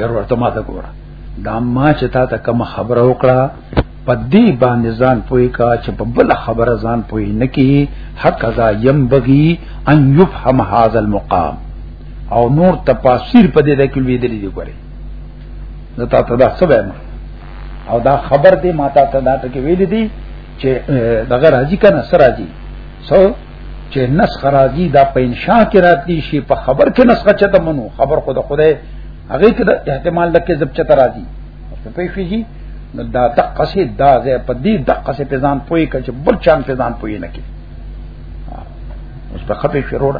یار ورته ما ته ګوره دا ما چې تا ته کوم خبره وکړه په دې باندې ځان پوي کا چې په بل خبره ځان پوي نه کی حق ذا يم بغي ان يفهم هذا المقام او نور تفاسیر په دې د کې ویل دي ګوري نو تا ته دا څه وایم او دا خبر دې ما تا ته دا ته ویل دي چې دغه راځي کنه سر راځي سو چې نسخ راځي دا په انشاء کې راتلی شي په خبر کې نسخ چته منو خبر خود خدای هغه کې د احتمال د کذب چته راځي په پیښې شي نو دا تقصې دا زه په دې دقصې په ځان پوي کچ بل چان په ځان پوي نه کې اوس په خپې شروع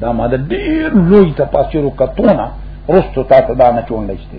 دا ماده ډیر لوی تفاسیر کتونه رستو تا ته دا نه چون لشته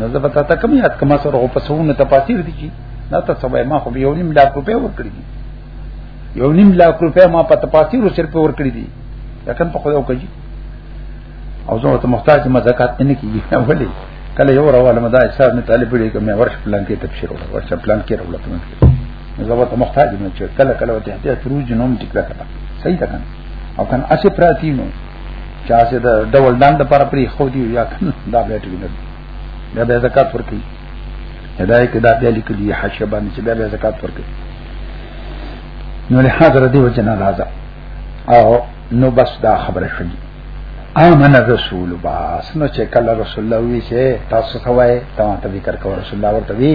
نه زه پتا ته کوم یاد کما سره په سونه تفاسیر دي کی نه ته سبا ما خو یو نیم لاک روپیا ورکړي دي یو نیم لاک روپیا ما په تفاسیر سره په ورکړي دي لکه په خدای وکړي او زه ته محتاج ما زکات نه کیږي ولې کله یو راواله مدا حساب نه طالب لري کوم ورش پلان کې تبشیر ولا ورش پلان کې راولا تمام کې زه ته محتاج نه چې کله کله ته احتیاج روز نوم ټیک راکړه صحیح ده کنه او کنه اسی پراتی نو چا چې د ډول ډان د پر پری خو دی یا کنه دا به ټکی نه دا به زکات ورکړي هدايه کې دا به لیکلي حشه باندې چې دا به زکات ورکړي نو له حاضر دی وجنا راځه او نو بس دا خبره شوه امن رسول باس نو چې کله رسول الله وی چې تاسو ته وای ته ذکر کو رسول الله ورته وی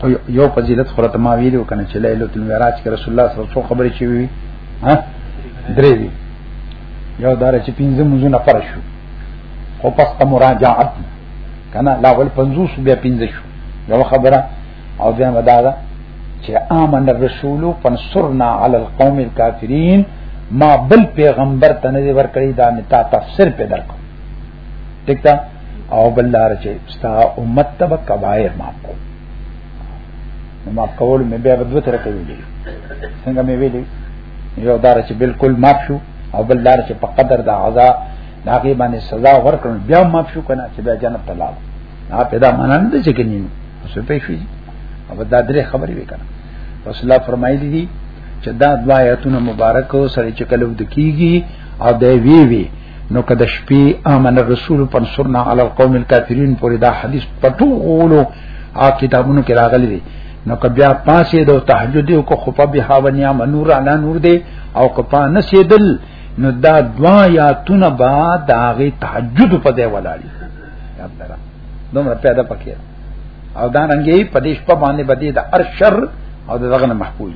خو یو فضیلت خو راته ما ویلو کنه چې ليله المعراج کې رسول الله صلی الله علیه وسلم خبرې شي وي ها درې وی یو دار چې پنځه مزونه پر شو خو پس ته مراجعات کنه لا ول 50 بیا پنځه شو یو خبره او بیا مدادا چې امن الرسول فنصرنا علی القوم الكافرین ما بل پیغمبر ته نه ور کړی دا نه تا تفسیر پیدا کړ دکتا او بل لار چې ستا امت تب کبایر معاف کو نو معاف کول مې بیا بدو تر کوي دي څنګه مې ویلي یو دار چې بالکل معاف شو او بل لار چې په قدر د عذاب داغه باندې سزا ورکړل بیا معاف شو کنه چې بیا جنت ته لاړ نه پیدا مانند نه چې کني څه پېښ شي او دا درې خبرې وکړه رسول الله فرمایلی دي چې دا دوا آیاتونه مبارک سره چې کلو د کیږي او د وی وی نو کده شپې امن الرسول پر سرنا علی القوم الكافرین پورې دا حدیث پټولو آ کتابونو کې راغلی دی نو که بیا پاسې د تهجد او کو خپه بها ونیا منور علی نور دی او که پا نسیدل نو دا دوا یا تون با داغه تهجد په دی ولاړی یاد درا دومره پیدا پکې او دا رنګي پدیش په باندې بدی د ارشر او دغه محفوظ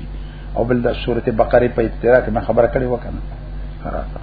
او بل د سورته بقره په ابتدا کې خبره کړې وکړه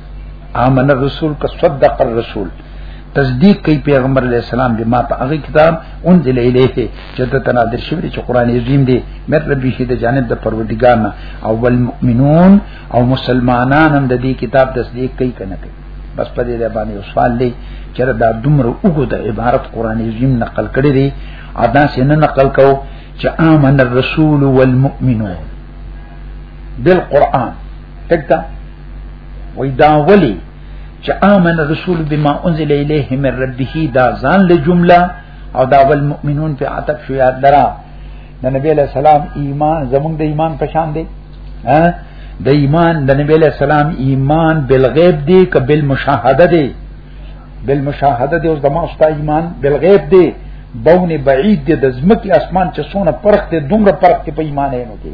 امن الرسول کا صدق الرسول تصدیق کوي پیغمبر علی السلام به ما په هغه کتاب انزل الیه چې ته تنادر شوی چې قران عظیم دی مې ربي شي د جانب د پروردګار نه او المؤمنون او مسلمانان هم د دې کتاب تصدیق کوي کنه کوي بس په دې باندې یو سوال دی چې دا دومره وګو د عبارت قران عظیم نقل کړی دی ادا سي نه نقل کو چې امن الرسول والمؤمنون بالقران تکتا وای دا ولی چې امن رسول بما انزل الیه من ربه دا ځان له جمله او دا ول مؤمنون په عتب شو یاد درا د نبی له سلام ایمان زمونږ د ایمان په شان دی ها د ایمان د نبی له سلام ایمان بالغیب دی که بالمشاهده دی بالمشاهده دی او زموږ ستا ایمان بالغیب دی بونه بعید دی د زمکی اسمان چې سونه پرخ دی دومره پرخ دی په ایمان نه دی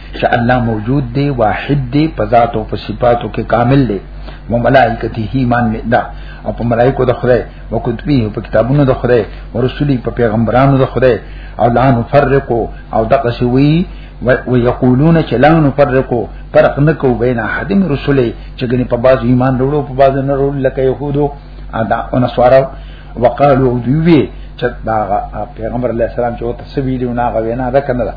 چې الله موجود دی واحد دی په ذات او په صفاتو کې کامل دی و ملائکته ایمان دا او په ملائکو د خدای او کتبه په کتابونو د خدای او رسولي په پیغمبرانو د خدای او لا نفرقو او دغه شوی و یقولون چې لا نفرقو فرق نکو بین احد من رسوله چې ګنې په باز ایمان وروړو په باز نه وروړو لکه يهودو ادا او نصارو وقالو دوی چې دا پیغمبر علی السلام چې وته سویلونه غوینا ده کنه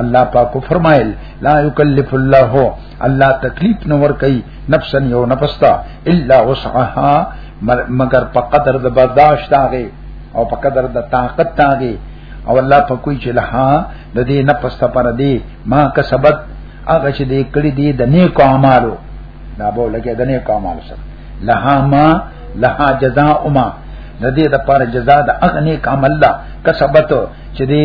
الله پاک فرمایل لا یکلف الله الله تکلیف نه ور کوي نفسا یو نفستا الا وسعها مگر په قدر د برداشت هغه او په قدر د طاقت هغه او الله په کوئی چې له د دې نفس پر دې ما کسبت هغه چې دې کړی دې د نیکو اعمالو دا به لګي د نیکو اعمالو سره لها ما لها جزاء ما د دې د پر جزاء د اغنی کامل کسبت چې دې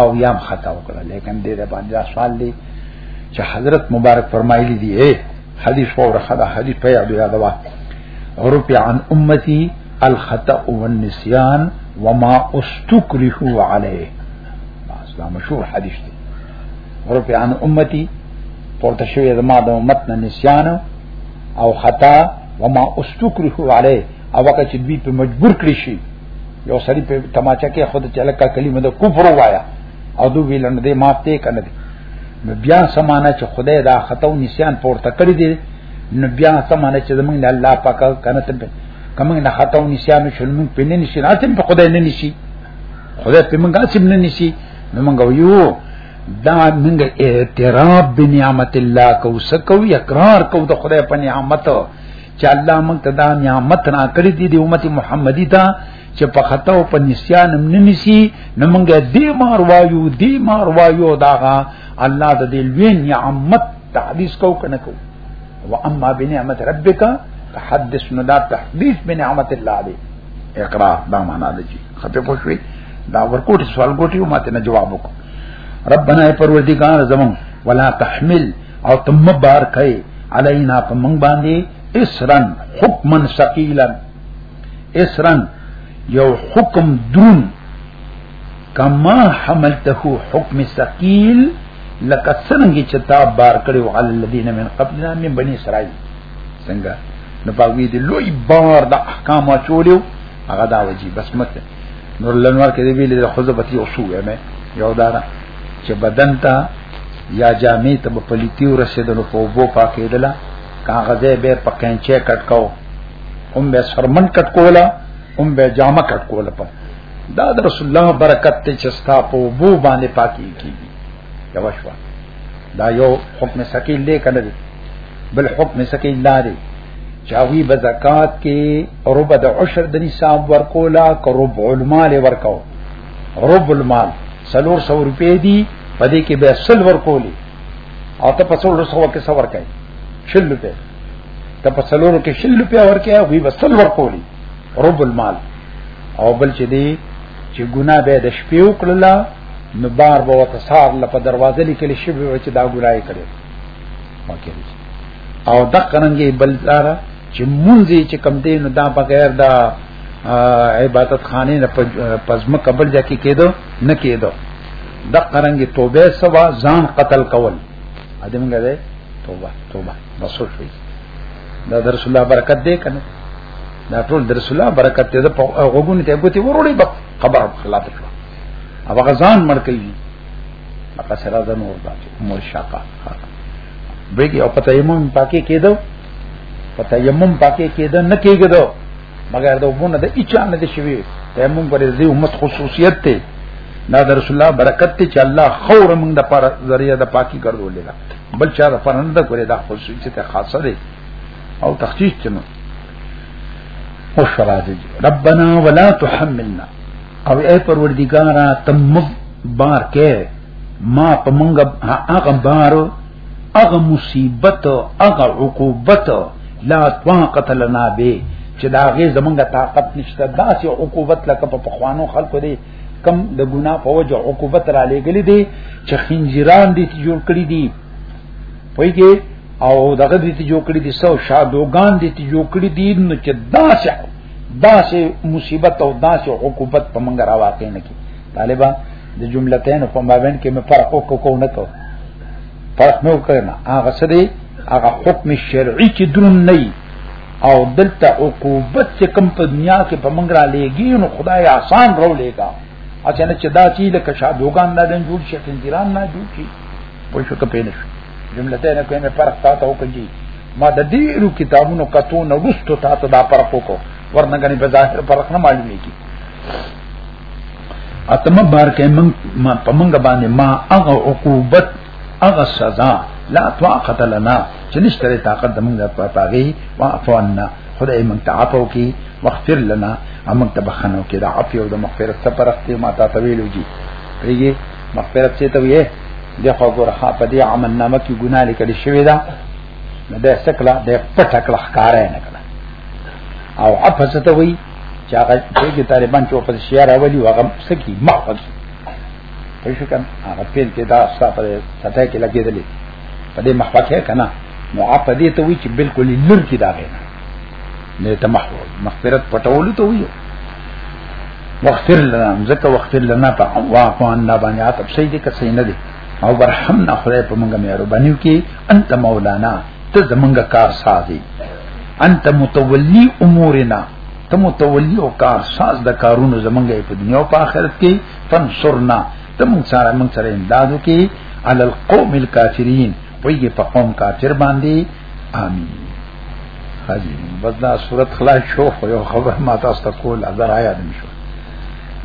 او یام خطا وکړه لیکن دې د باندې سوال دی چې حضرت مبارک فرمایلی دی اے حدیث فور خدا حدیث په یاد یادوا رفع عن امتی الخطا والنسيان وما استكرهوا عليه دا مشهور حدیث دی رفع عن امتی پورته شوی زما د امت نه نسیان او خطا وما استکره علی او وقت چې دوی په مجبور کړی شي یو سړی په تماچا کې خود چلکا کلمه د کفر وایا او دو ویلند دې ماف ته کنه دي نو بیا سمانه چې خدای دا خطا او نسیان پورته کړی دی نو بیا سمانه چې زمونږ نه الله پاک کنه ته کوم نه خطا او نسیان شول مونږ په نه نشي راته په خدای نه نشي خدای په مونږه سم نه نشي نو مونږ یو دا مونږ اعتراف بنعمت الله کو سکو اقرار کو د خدای په نعمت چې الله موږ ته دا نعمت را کړی دی د امت محمدی ته چې په خطا او په نسیان هم ننسی نو موږ دې مار وایو دې مار وایو داغه الله د دې لوی نعمت تعریف کو کنه کو و اما بنعمت ربک تحدث نو دا تحدیث بنعمت الله دی اقرار دا معنا دی خپه پوښوي دا ورکوټ سوال کوټي ماته نه جواب وکړه ربنا پروردگار زمون ولا تحمل او تم بار کئ علینا په من باندې اسرن حکمن ثقیلا اسرن یو حکم درون کما حملته حکم ثقیل لکه څنګه چې تا بار کړو علی الذین من قبلنا من بنی اسرائیل څنګه نو پاوی دی لوی بار د احکام چولیو هغه دا وجی بس مت نور لنوار کې دی ویل د خزبتی او شو مې یو دارا چې بدن ته یا جامې ته په پلیتی ورسېدل په وبو پاکېدل کاغذې به په کینچه کټ کو هم به سرمن کټ کولا هم به جامه کټ کولا په دا د رسول الله برکت ته چستا په وبو باندې پاکي کیږي یو شوا دا یو حکم سکیل دی کنه دی بل حکم سکیل لا دی چاوی به زکات کې ربع د عشر د نصاب ورکولا که ربع المال ورکو رب المال سلور سو روپے دی پدې کې به سل ور کولی او ته په سلور سو کې سور کوي شل روپے ته په سلور کې شل روپے ور کوي وی به سل ور کولی رب المال او بل چې دی چې ګناه به د شپې وکړلا نو بار به وته سار لپاره دروازه لیکل شي به چې دا ګناه کړي او دقننګي بل دارا چې مونږ چې کم دین دا بغیر دا عبادت خانه نه پزما قبل جا کې کېدو نه کېدو د قرنګ توبه سوا ځان قتل کول ادم غره توبه توبه بس شوي دا در رسول الله برکت دې کنه دا ټول در رسول الله برکت دې په غوګونو ته ګوتې وروړي خبر خلاف شو هغه ځان مړ کوي هغه سره د نور دا مول شاقه بګي او پته یې مون پاکي کېدو پته یې مون پاکي کېده نه کېګدو مګر دا وبونه د اچا نه دي شوی ته مون پر دې امت خصوصیت ته دا د رسول الله برکت ته چې الله خور موږ د پر ذریعہ د پاکي ګرځولې دا بل چا د پرند کړې دا خصوصیت خاصه ده او تخصیص چنو او شرازج ربنا ولا تحملنا او اے پروردگارا تم مغ بار کې ما په منګ هغه بار هغه مصیبت هغه عقوبت لا طاقت لنا به چې دا غي زمونږ طاقت نشته دا سي عقوبت لکه په پخوانو خلکو دی کم د ګنا په وجه عقوبت را لګلې دي چې خنجران دي چې جوړ کړی دي پويږي او دغه دي چې جوړ کړی دي سو شادوغان دي چې جوړ کړی دي نو چې دا سي دا سه مصیبت او دا سه عقوبت په منګ را واقع نه کی طالبان د جملتين په مابین کې مې فرق وکړو کو نه کو فرق نه وکړنه هغه څه دی هغه حکم شرعي چې درون نه او دلته عقوبت چې کم په دنیا کې په منګ را لېږي نو خدای آسان رو لېګا اچانه چې دا چې لکه شادوغان نه دن جوړ شي تنجران نه جوړ شي په شو کې پېنه جملتين کې مې فرق تاسو وکړي ما د ډیرو کتابونو کتو نه وستو تا ته دا فرق وکړو ورنه غني په ظاهر فرق نه معلومي کی اتمه بار کې من په منګه باندې ما هغه عقوبت هغه سزا لا طاقت لنا چې نشته طاقت د موږ په پاغي واعفونا خدای موږ ته عفو کی واغفر لنا موږ ته بخنو کې دا عفو او د مغفرت څخه پرخته ما ته ویلو کی پیږي مغفرت څه ته ویې دغه ګورخه په دې عمل نامه کې ګناه لیکل شوې ده نو د سکلا د پټه کړه ښکارې نه کړه او اپس ته وی چې هغه چې طالبان چې په شیار اولی هغه سکی مخفل په شو کنه هغه پیل کې دا صاحب ستا کې لګېدلې په دې مخفل کې کنه نو اپ دې ته وی چې بالکل لر کې دا غي نه ته مخفل مغفرت پټول ته وی واغفر لنا ځکه واغفر لنا په واقع ان لا باندې عتب صحیح دي که صحیح نه دي او برحمنا خدای په موږ مهرباني وکي انت مولانا ته زمونږ کار سازي انت متولی امورنا ته متولی او کار ساز د کارونو زمونږ په دنیا او په آخرت کې فنصرنا ته مونږ سره مونږ سره امداد وکي على القوم الكافرين ویږي په قوم کافر باندې امين حاجی بس دا صورت خلاص شو خو یو خبر ما تاسو ته کول اگر آیا دم شو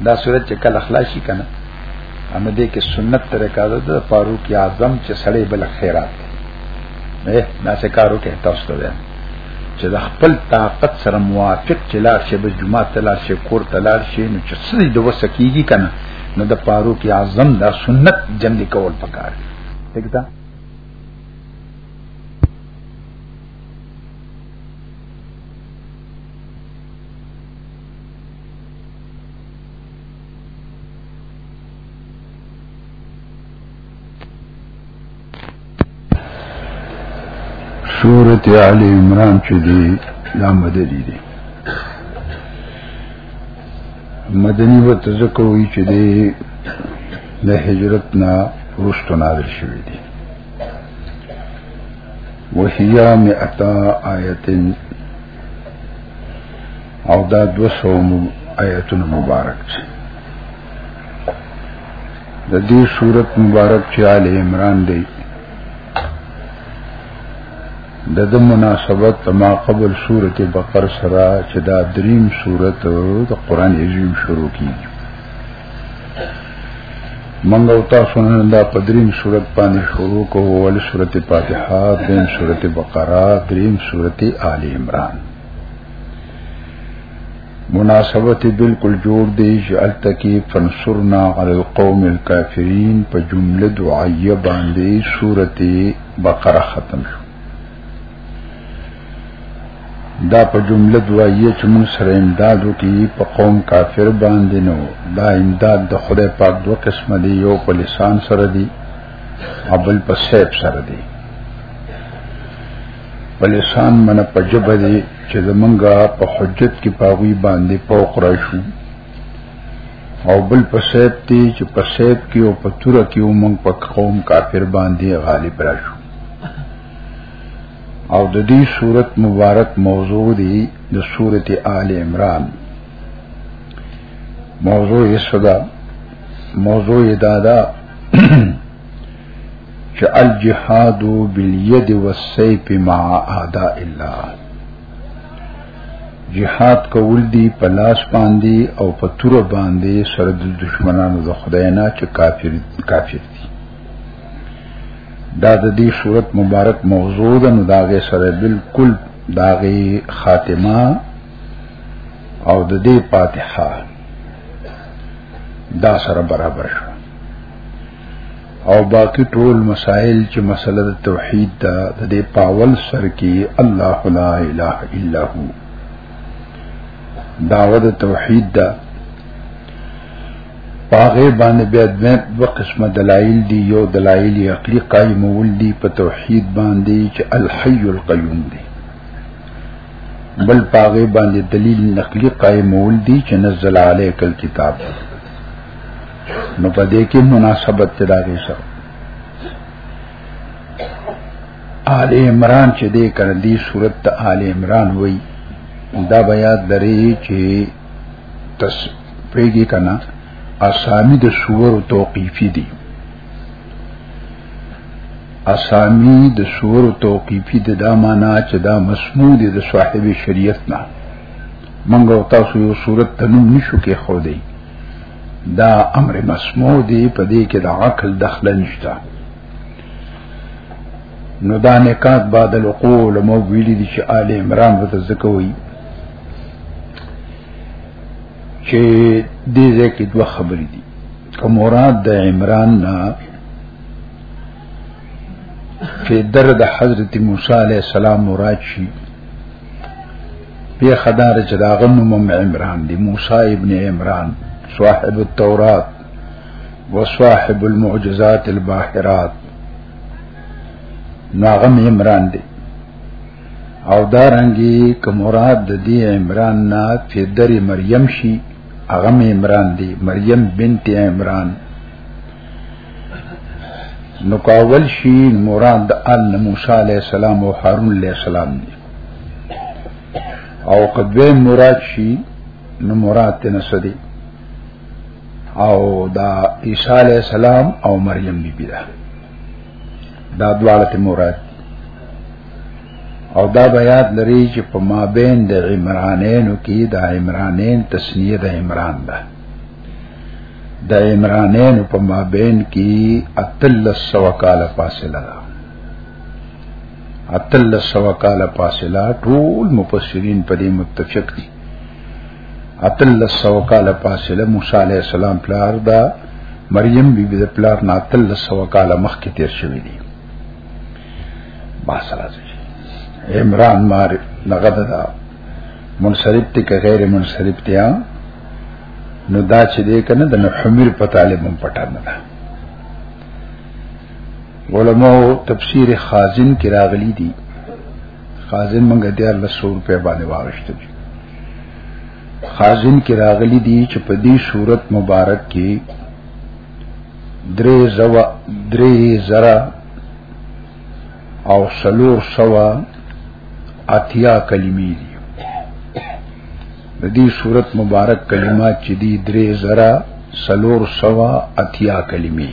دا صورت چې کله خلاص شي کنه ان دې کې سنت طریقه ده د فاروق اعظم چې سړی بل خیرات نه دا څه کارو کې تاسو ته ده چې د خپل طاقت سره موافق چې لار شي به جمعه ته لار شي کور ته لار شي نو چې څه دې وسه کیږي کنه نو د فاروق اعظم دا سنت جن لیکول پکار دي ٹھیک ده سورت آل عمران چې دی دا مدني دی مدني وته ځکه وی چې دی د هجرت نه ورستو نازل شوی دی وحیا مئتا آیتن او دا دو سو آیتون مبارک چه دا دی صورت مبارک چه آل عمران دی د د مناسبت ما قبل سورته بقره سره چې دا دریم سورته د قران عظیم شروع کیږي منګ او تاسو نه دا پدریم صورت باندې شروع کوو ول صورت فاتحه دیم صورت بقره دریم صورت آل عمران مناسبت بالکل جوړ دی چې التکی فنصرنا علی القوم الكافرین په جمله دعایه باندې صورت بقره ختم شو دا په جمله دوایي چې موږ سره امداد وکي په قوم کافر باندې نو دا امداد د خدای پاک دوه قسمه دی یو په لسان سره دی او بل په سیب سره دی په لسان من په جبه دی چې زمونږه په حجت کې پاوی باندې پوق راشو او بل په سیب دی چې په سیب کې او په تور کې موږ په قوم کافر باندې غالب راشو او د دې صورت مبارک موضوع دی د صورت آل عمران موضوع یې صدا موضوع یې دادا چې الجهاد باليد والسيف مع اعداء الله جهاد کول دی په لاس باندې او په تور باندې سره د دشمنانو د خدای نه چې کافر کافر دي دا د دې صورت مبارک موضوع ده نو داغه سره بالکل داغه خاتمه او د دې فاتحه دا سره برابر شو او باقی ټول مسائل چې مسله د توحید ده د دې پاول سر کې الله لا اله الا هو داوود توحید ده دا پاغه باندې بیا دویم دو قسمه دلایل دی یو دلایل عقلی قائمول دی په توحید باندې چې الحی القیوم دی بل پاغه باندې دلیل نقلی قائمول دی چې نزل علیک الكتاب نو په دې کې مناسبت تداغه سره آل عمران چې دې کړ دې صورت آل عمران وای دا بیا درې چې تس پیږي کنا اسامی د سور توقیفی دي اسامی د سور توقیفی د دا معنا چې دا مسموع دي د صاحب شریعت نه منګو تاسو یو صورت تنم نشو کې خو دی دا امر مسموع دی په دې کې د عقل دخل نشته نو دا نکاح بعد القول مو ویل دي چې آل عمران وته زکوي چې دې ځکه دوه خبرې دي کوم مراد د عمران نه چې درد حضرت موسی علی السلام مراد شي بیا خدار چې دا غنم عمران دی موسی ابن عمران صاحب التورات وصاحب المعجزات الباهرات ناغم عمران دی او دارنګي کمراد د دې عمران نه چې در مریم شي هغه عمران دی مریم بنت عمران نو کاول شي مراد ان موسی علی السلام او هارون علی السلام دی او قدوه مراد شي نو مراد تنسدي او دا عیسی علی السلام او مریم بی بی دا دا دواړه ته مراد او دا بیات لري چې په مابین د عمرانینو کې دا عمرانین تسنیه د عمران ده د عمرانین په مابین کې اتل سو کال فاصله ده اتل سو کال فاصله ټول مفسرین په دې متفق دي اتل سو کال فاصله موسی علی السلام پلار دا مریم بی بی د پلار نه اتل سو کال مخکې تیر شوی دی باسره عمران مار لغد دا منصرف تی که غیر منصرف تی نو دا چې دې کنه د حمیر په طالب هم پټان ده علماء تفسیر خازن کې راغلي دي خازن منګ دی الله سور په باندې واغشته دي خازن کې راغلي دي چې په دې صورت مبارک کې درې زوا درې زرا او سلور سوا اتیا کلمې دي د دې صورت مبارک کلمات چې دي درې زرا سلور سوا اتیا کلمې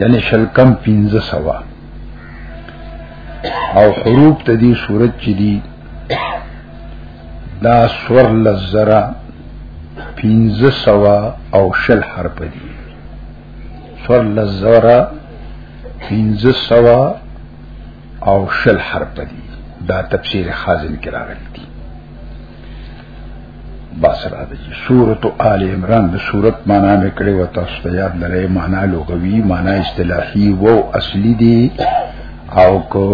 یعنی شلکم پینځه سوا او حروف ته دي صورت چې دي دا سور لزرا پینزه سوا او شل حرف دي سور لزرا پینزه سوا او شل حرف دي دا تفسیر خازن کې راغلي دي باسره د سورۃ آل عمران د سورۃ معنا مې کړې و تاسو ته یاد لرئ معنا لغوي معنا اصطلاحي و اصلي دي او کو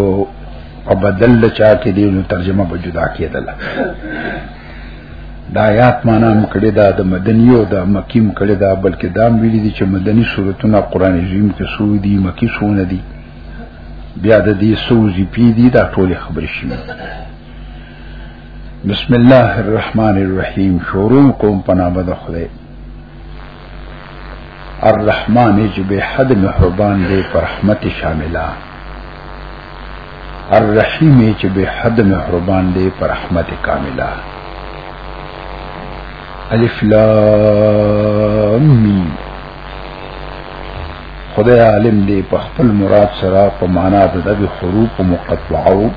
په بدل د چا کې دی نو ترجمه به جدا کېدل دا آیات معنا مې کړې ده د مدني او د مکی مې کړې ده بلکې دا مې ویلي دي چې مدني سورتونه قران عظیم کې سو دي مکی سو نه دي بیا د دې سوزي پی دي دا ټول خبرې شي بسم الله الرحمن الرحیم شروع کوم په نام د خدای الرحمن چې به حد مهربان دی پر رحمت شامله الرحیم چې به حد مهربان دی پر رحمت کامله الف لام میم خدای عالم دی په خپل مراد سره په معنا د دغه حروف مقطعو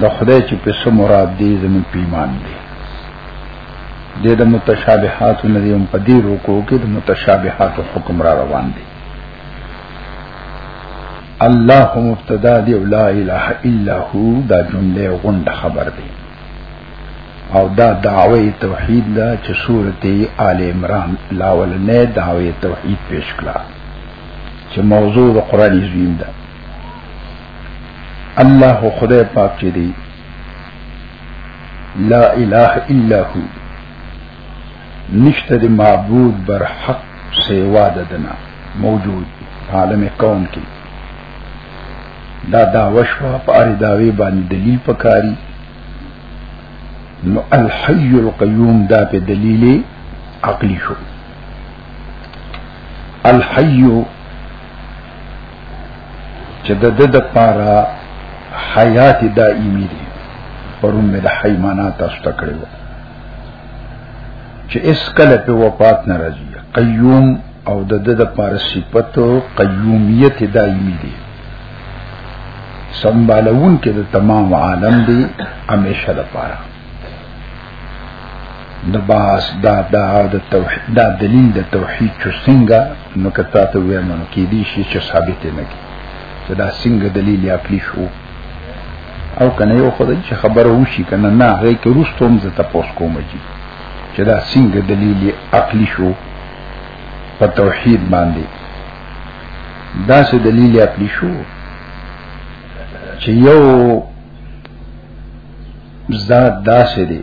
د خدای چې په سم مراد دی زموږ په ایمان دی د د متشابهات نه دی په دې روکو کې د متشابهات حکم را روان دی الله مبتدا دی او لا اله الا هو دا جمله غوند خبر دی او دا دعوی توحید دا چې سورته آل عمران لاول نه دعوی توحید پیش کړه چې موضوع د قران عظیم ده الله خدای پاک چې دی لا اله الا هو نشته د معبود بر حق سیوا ددنا موجود عالم کون کې دا دا وشوا په اړه داوی باندې دلیل پکاري نو الحي القيوم دا په دلیل عقلی شو الحي چې د د د پارا حیات دائمی دی پرون مې د حیمانات تاسو ته کړو چې اس کله په وفات نه راځي قیوم او د د د پارا صفت قیومیت دائمی دی سنبالون کې د تمام عالم دی همیشه لپاره د باس دا دا د توحید دا دلیل د توحید چې څنګه نو کته ته وې نو کې دي شي چې ثابت نه کی چې دا څنګه دلیل یا پلی شو او کنه یو خدای چې خبره وشي کنه نه هغه کې روستوم زه تاسو کوم چې دا څنګه دلیل عقلی شو په توحید باندې دا څه دلیل عقلی شو چې یو زاد داسې دی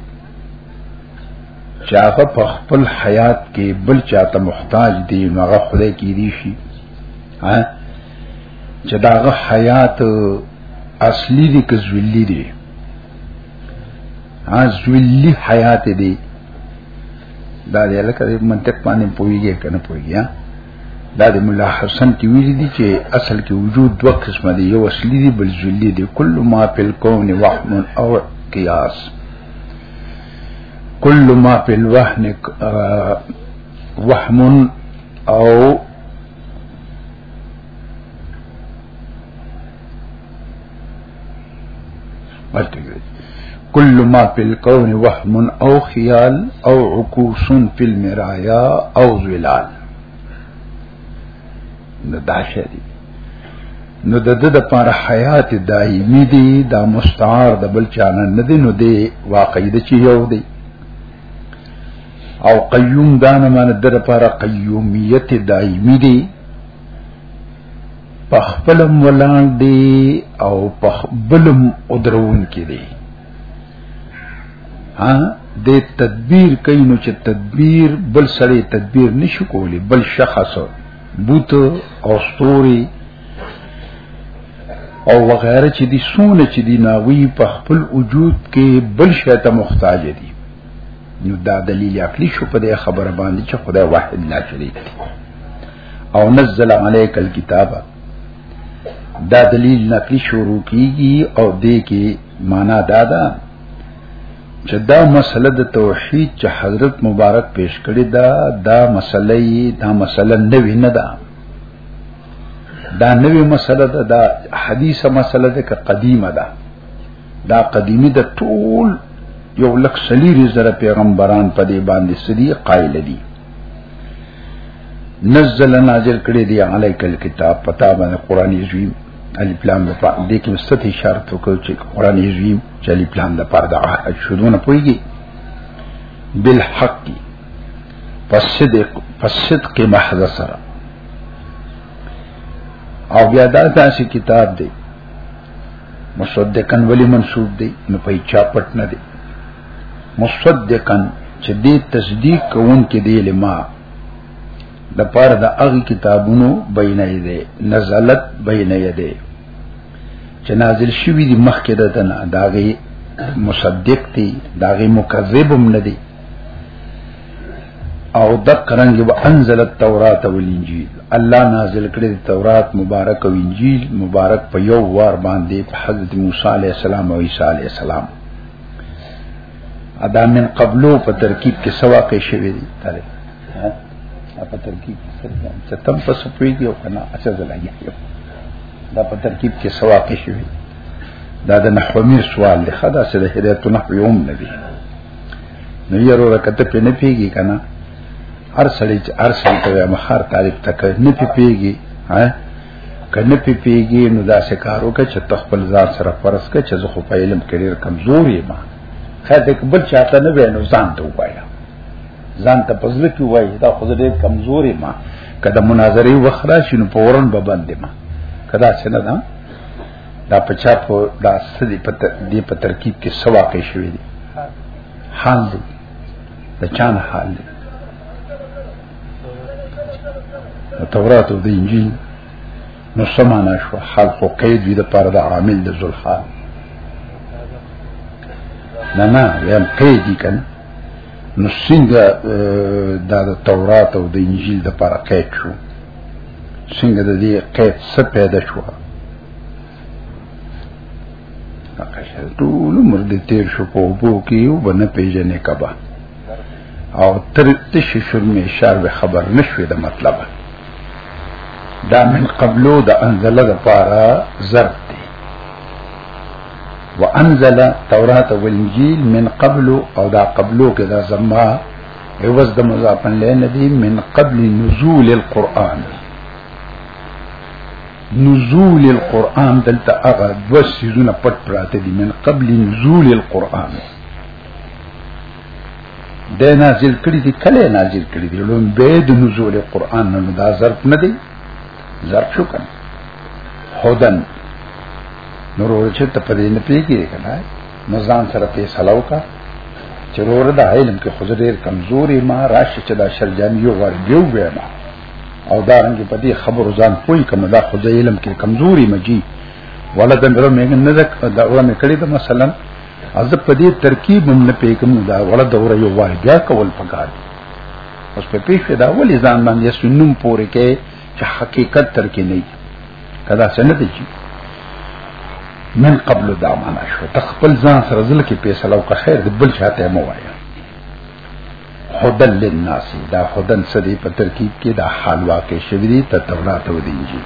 چې هغه په خپل حیات کې بل چاته محتاج دی نو هغه خدای کې دی شي ها چې داغه حیات اصلي دی که ذلی دی ها ذلی حیات دی دا دی لکه منطق باندې پويږي کنه پويږي دا د مولا حسن کې ویل دي چې اصل کې وجود دوه قسمه دي یو اصلي دي بل ذلی دي کل ما فی الكون وهم او قیاس کل ما فی الوهن وهم او ورته كل ما في الكون وهم او خيال او عكوس في المرايا او ظلال نو دا شری نو د د پر حیات دایمی دی دا مستعار د بل چانه نه دی نو دی واقعي د چی یو دی او قیوم دانه معنی در پر قیومیت دایمی دی پخپلم ولان دی او پخبلم ادرون کې دی ها د تدبیر کینو چې تدبیر بل سړی تدبیر نشو کولی بل شخص بوت او ستوري او وغیرہ چې دي سونه چې دي ناوی په خپل وجود کې بل شی ته محتاج دي نو دا دلیل عقلی شو په دې خبره باندې چې خدای واحد لا شریک دی او نزل عليك الكتاب دا دلیل نقلی شروع کیږي او دې کې معنا دا ده چې دا مسله د توحید چې حضرت مبارک پیش کړی دا دا مسله یې دا مسله نوې نه ده دا نوې مسله ده دا حدیثه مسله ده که قدیمه ده دا قدیمی ده ټول یو لک سلیری زره پیغمبران په دې باندې سدي قائل دي نزل نازل کړی دی علیک الكتاب پتا باندې قران عظیم الف لام د پاره دې کې مست اشاره تو کو چې قران عظیم چې الف لام د پاره دا شودونه پويږي بالحق فصدق فصدق محض سره او بیا دا داسې کتاب دی مصدقن ولی منصوب دی نو په چا پټ نه دی مصدقا چې دې تصدیق کوون کې دی لما د پاره د هغه کتابونو بینه یې نزلت بینه یې ده چې نازل شوی دی مخکې ده تنه داغه مصدق دی داغه مکذب هم نه دی او د قرنګ به انزل التوراۃ والانجیل الله نازل کړی د تورات مبارک او انجیل مبارک په یو وار باندې په حضرت موسی علی السلام او عیسی علی السلام ادا من قبلو په ترکیب کې سوا کې شوی دی تاره په ترکیب کې سره چې تم په سپوي کې او کنه اچھا زلاګي دا په ترکیب کې سوا کې شوی دا د نحومیر سوال دی خدا سره هدایت نحو یوم نبی نو یې ورو کته په نه پیږي کنه هر سړی چې هر سړی ته مخار تعریف تک نه پیږي ها کنه پی پیګی نو دا سکارو که چې تخپل ځان سره فرض که چې زه خو په علم کې ډیر کمزور یم خیر دې بل چاته نه وینو ځان ته وایا ځان ته پزله کې وای دا خو ډیر کمزور یم کله مناظره وخرا شنو په ورن به باندې ما کدا څنګه دا دا پچا په دا سدي په دې په ترکیب کې سوا کې شوې دي حال دي د چان حال دي تورات او د انجیل نو سمانا شو خلق او قید وی د پر د عامل د ذوالحال نه نه ویم قید دي کنه نو څنګه دا د تورات او د انجیل د پر قید شو څنګه د دې قید څه پیدا شو هغه ټول عمر دې تیر شو په وبو کې او بنه پیژنې کبا او تر تشي شرمې شار به خبر نشوي د مطلب دا من قبلو د انزله د پارا ضرب دی وانزل تورات والانجيل من قبل او دا قبلو کې دا زما عوض د مضافن لین دی من قبل نزول القرآن نزول القرآن دلته هغه دوه سيزونه پټ پراته دي من قبل نزول القرآن د نازل کړي دي کله نازل کړي دي لون به د نزول قران نه دا ظرف نه دی ظرف شو کنه هودن نور ورچه ته پدې نه پیږي کنه نزان سره په سلاو کا چرور د علم کې خو ډېر کمزوري ما راشه چې دا شرجان یو ور دیو وېم او دا رنګ په دې خبرو ځان کوی کوم دا خو د علم کې کمزوري مجي ولدن درو مې نه دا ورمه کړی دا مثلا از په دې ترکیب هم نه پیګم دا وړه دوره یو وای بیا کول پکار دي اوس په پیښه دا ولې ځان باندې سنوم پورې کې چې حقیقت تر کې نه کدا سنت شي من قبل دا معنا شو تخپل ځان سره ځل کې فیصله او خیر د بل شاته مو وای هدل للناس دا هدن سدي په ترکیب کې دا حال واقع شوی دی ته تورات او دی انجیل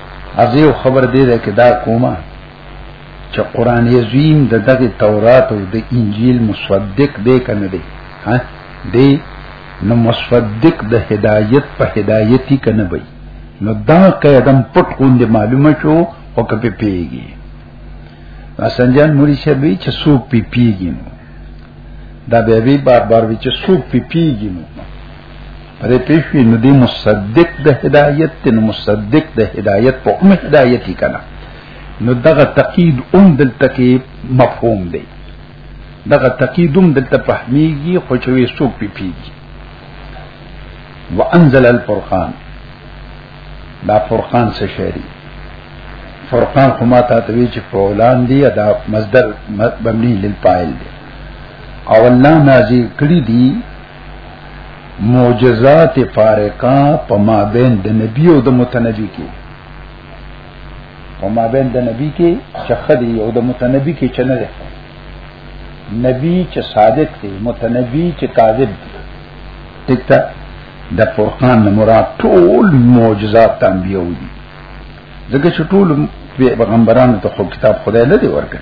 از یو خبر دی ده کې دا کومه چې قران عظیم د دغه تورات او د انجیل مصدق دی کنه دی ها دی نو مصدق د هدایت په هدایتي کنه وي نو دا قیدم پټ کوند معلومه شو او کپی پیږي اسنجان موري شه به چې سو پی پیږي نو دا به به بار بار وی چې سو پی پیږي نو پرې پیښوی نو دی مصدق د هدایت ته مصدق د هدایت په کوم هدایت کنا نو دغه تقید اون دلته کې مفهوم دی دغه تقید اون دلته فهمیږي خو چې وې سوق پی پیږي وانزل الفرقان دا فرقان څه شری فرقان خو ما ته توی چې فعلان دی دا مصدر مبني للفاعل دی او الله نازل کړی دی معجزات فارقه په مابین د نبی او د متنبی کې په مابین د نبی کې چې خدي او د متنبی کې چنه ده نبی چې صادق دی متنبی چې کاذب دی ټیک ده د فرقان نه مراد ټول معجزات د انبیو دي ځکه چې ټول پیغمبرانو ته خو کتاب خدای نه دی ورکړ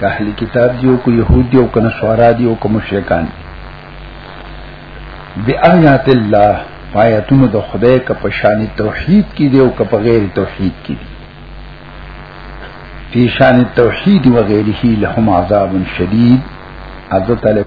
که اهل کتاب دی او که يهود دی او که نصارا دی او که مشرکان دی بیاات الله آیاتونو د خدای که په شان توحید کې دی او که په غیر توحید کې دی فی شان التوحید و غیره لهم عذاب شدید عزت طالب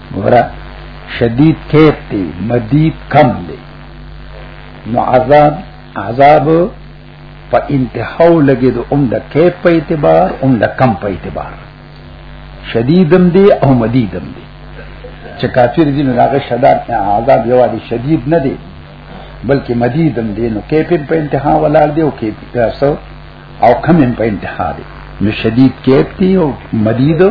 ورا شدید کیف دی مدید کم دی نو عذاب عذاب په انتهاو لګي د اوم د کیف په اعتبار اوم د کم په اعتبار شدیدم دی او مدیدم دی چې کافر دي نو هغه شداد عذاب یو دی شدید نه دی بلکې مدیدم دی نو کیف په انتها ولار دی او کیف تاسو او کم هم په انتها دی نو شدید کیپ دی او مدید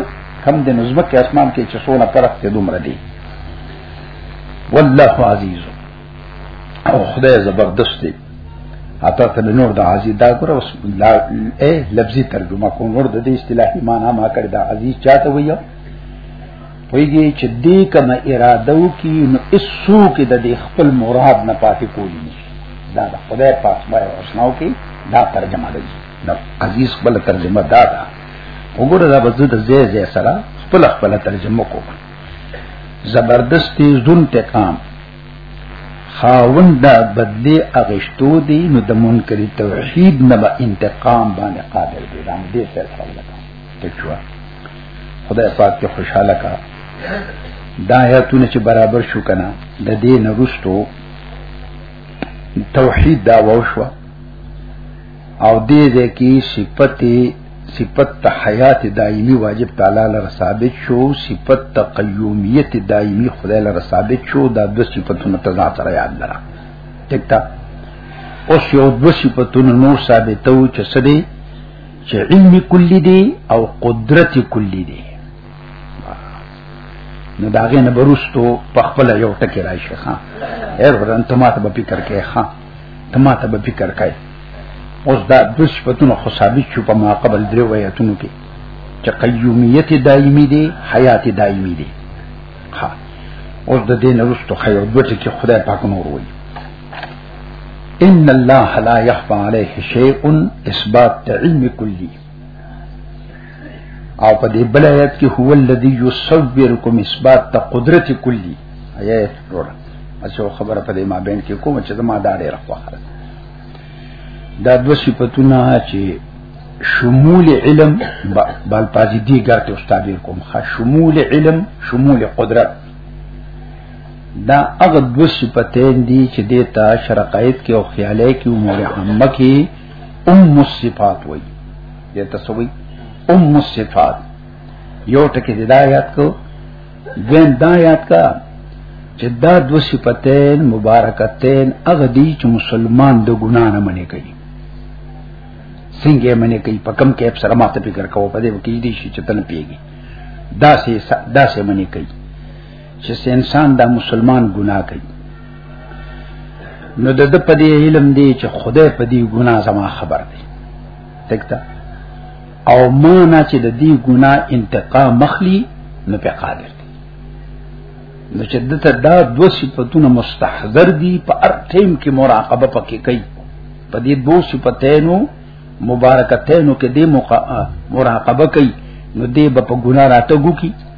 کم د نزمک اسمان کې چې سونه پرخ ته دومره دی والله عزیز او خدای زبردست دی اته ته نور د عزیز دا ګره اوس لا اے لفظي ترجمه کوم نور د دې اصطلاحي معنی ما کړ دا عزیز چاته ویو ویږي چې دې کمه اراده وکي نو اسو کې د خپل مراد نه پاتې کولی دا د خدای په اسماء او حسناو کې دا ترجمه ده د عزیز خپل ترجمه دا ده وګوره دا بده د زې زې سره خپل خپل ترجمه کو زبردستی زون ته کام خاوند دا بدلی اغشتو دی نو د منکری توحید نه به انتقام باندې قادر دی دا دې سره خبره کوم ته شو خدای پاک ته خوشاله کا دا آیاتونه چې برابر شو کنه د دې نرستو توحید دا وشوه او دې ځکه صفت صفت ته حیات دایمي واجب تعالی لپاره ثابت شو صفت ته قیومیت دایمي خدای لپاره ثابت شو دا د صفاتونو تضاد سره یاد لره دکتا اوس یو د صفاتونو نور ثابتو چې سدي چې علم کلی دی او قدرت کلی دی نو داغه نه برستو په خپل یو ټکی راشي ښا هر ورن ته ماته به فکر کې ښا ته ماته به فکر کوي اوس دا د صفاتونو خو ثابت شو په ما قبل درې وایتونو کې چې قیومیت دایمي دی حیات دایمي دی ها اوس د دین وروسته خیو دوه ټکی خدای پاک نور وایي ان الله لا يخفى عليه شيء اثبات علم كلي او په دې بل آیت کې هو الذی یصورکم اثبات ته قدرت کلی آیت جوړه اچھا خبره په دې ما بین کې کوم چې ما دا ډېر خوخره دا دو صفاتونه چې شمول علم بل پازی دی ګرته استاد کوم خا شمول علم شمول قدرت دا هغه دو صفاتین دي چې د تا شرقایت کې او خیالای کې او مور عامه کې ام الصفات وای دې تاسو وای ام الصفات یو ټکی دې دا یاد کو ګین دا یاد کا چې دا دو صفاتین مبارکتین هغه دي چې مسلمان د ګنا نه منې کوي څنګه منې کوي په کم کې سره ماته فکر کوو په دې کې دي چې تن پیږي دا سه دا سه منې کوي چې انسان دا مسلمان ګناه کوي نو د د په دې علم دی چې خدای په دې ګناه زما خبر دی تکتا او ما نه چې د دې ګناه انتقام مخلی نو په قادر دی نو چې د ته دا دو صفاتونه مستحضر دي په هر ټیم کې مراقبه پکې کوي په دې دو صفاتینو مبارکتینو کې دې مراقبه کوي نو دې په ګناه راته ګو کی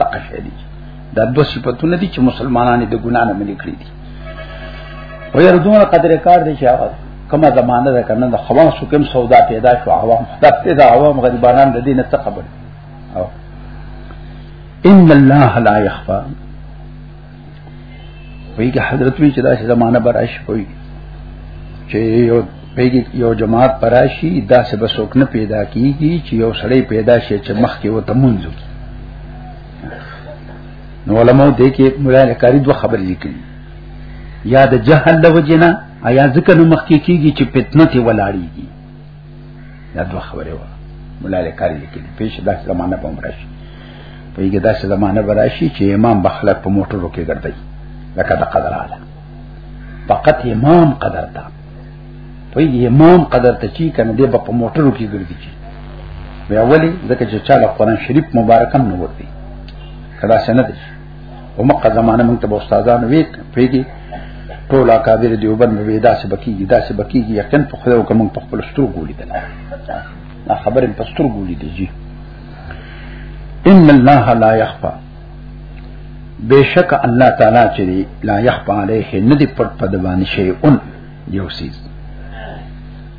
دغه شی دی دا دوه صفاتونه دي چې مسلمانانو د ګنا نه منې کړی دي او یو دوه قدر کار دی چې هغه کومه زمانه ده کنه د خواص کوم سودا پیدا شو عوام دا پیدا عوام غریبانان د دین څخه خبر او ان الله لا يخفى وی که حضرت وی چې دا زمانہ براش وي چې یو پیږي یو جماعت پراشي دا څه بسوک نه پیدا کیږي چې یو سړی پیدا شي چې مخ کې وته منځو نو علماء دې کې مولا لکاری دوه خبرې لیکلي یا د جهل د وجنه آیا ځکه نو مخ کې کیږي چې فتنه ته ولاړیږي دا دوه خبرې و مولا له کاری لیکلي پیش دا زمانہ په عمر شي په یګه دا زمانہ براشي چې امام بخلک په موټرو کې ګرځي لکه د قدر اعلی فقط امام قدر تا په امام قدر ته چی کنه دی په موټرو کې ګرځي چی بیا ولی ځکه چې چاله قرآن شریف مبارکم نه ورتي کدا سند او مکه زمانه موږ ته استادان وی پیږي ټول اکابر دیوبند به داسې بکیږي داسې بکیږي یقین په خدای او کوم په خپل سترګو لیدل دا خبره په سترګو لیدل جی ان الله لا يخفى بشک الله تعالی چې لا يخفى عليه ندی پټ پد باندې شي اون یو سیز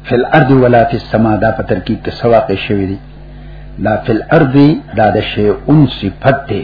فی الارض ولا فی السما دا په ترکیب کې سواقې شوی دی لا فی الارض دا د شی اون صفت دی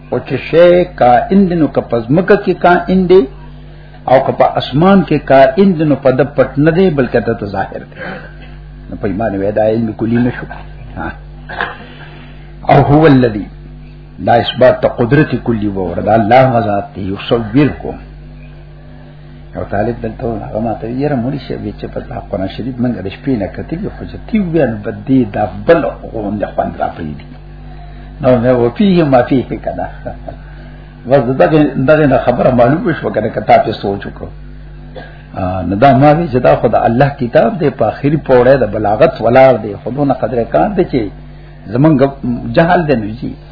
او چې شی کا اندنو کا پزمکه کې کا اندې او که په اسمان کې کا اندنو په د پټ نه دی بلکې ته ظاهر دی نو په ایمان وې دا علم کلی نشو او هو الذی دا اثبات قدرت کلی وو دا الله غزاد ته یو صبر کوم او طالب دلته هغه ماته یې را مړی شي چې په تاسو قرآن شریف منګه د شپې نه کتل خو چې تی ویل بدی دا بل غوند خوند را پری دي نو مې و پیه ما پیه کدا وز دغه دغه نه خبره معلوم شو کنه کته په سوچ وکړو نه دا ما وی چې دا خدای الله کتاب دی په اخري پوره د بلاغت ولار دی خودونه قدر کان دی چې زمونږ جهل دی نه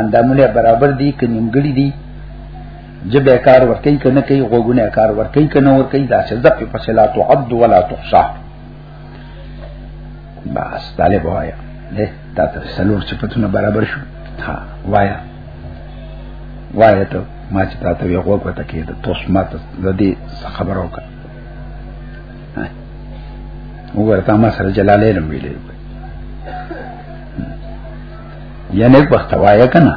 اندامونه برابر دي ک نیمګړي دي جبه کار ور کوي کنه کوي غوګونه کار ور کوي کنه ور کوي دا چې زپ په صلا تعد ولا تحصى بس طالب وایا نه دا تر سلور چې پتونه برابر شو ها وایا وایا ته ما چې تاسو یو غوګ وته کې د توس مات د دې خبرو وکړه وګوره تا ما سره جلالې لمبې لري یعنی وخت وایا کنه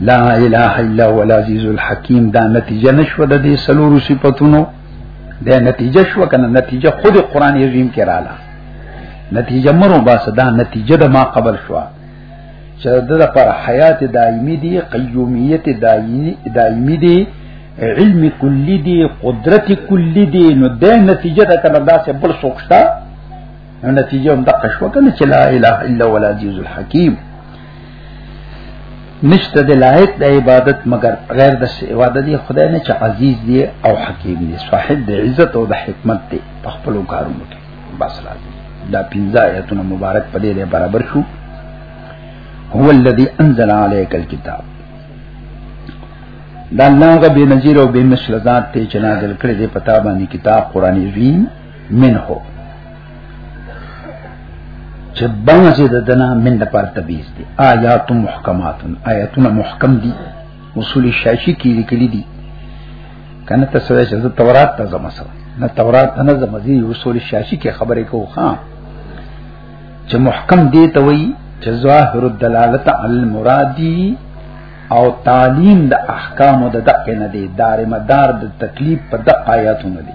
لا اله الا هو العزیز الحکیم دا نتیجه نشو د دې سلورو صفاتونو دا نتیجه شو کنه نتیجه خود قران عظیم کې رااله نتیجه مرو باسه دا نتیجه د ما قبل شو چې د پر حیات دایمی دی قیومیت دایمی دی علم کلی دی قدرت کلی دی نو د نتیجه دا کنه دا څه بل سوکشتا نو نتیجه هم دقه شو کنه چې لا اله الا هو العزیز الحکیم نشته د لایق د عبادت مگر غیر د عبادت دی خدای نه چې عزیز دی او حکیم دی صاحب د عزت او د حکمت دی په خپل کارونو کې بس راځي دا پنځه آیتونه مبارک په دې برابر شو هو الذی انزل علیک الكتاب دا الله غبی نذیر او به مثل ذات ته چې نازل کړی دی پتا باندې کتاب قران عظیم منه چې باندې د دنا من د پاره تبیز دي آیات محکمات آیاتونه محکم دي اصول شاشي کې لیکل دي کنه ته سوي چې تورات ته زما سره نه تورات نه زما دي اصول شاشي کې خبرې کوو ها چې محکم دي ته وي چې ظاهر الدلالت المرادی او تعلیم د احکام د دقه نه دي دار مدار د تکلیف په دقه آیاتونه دي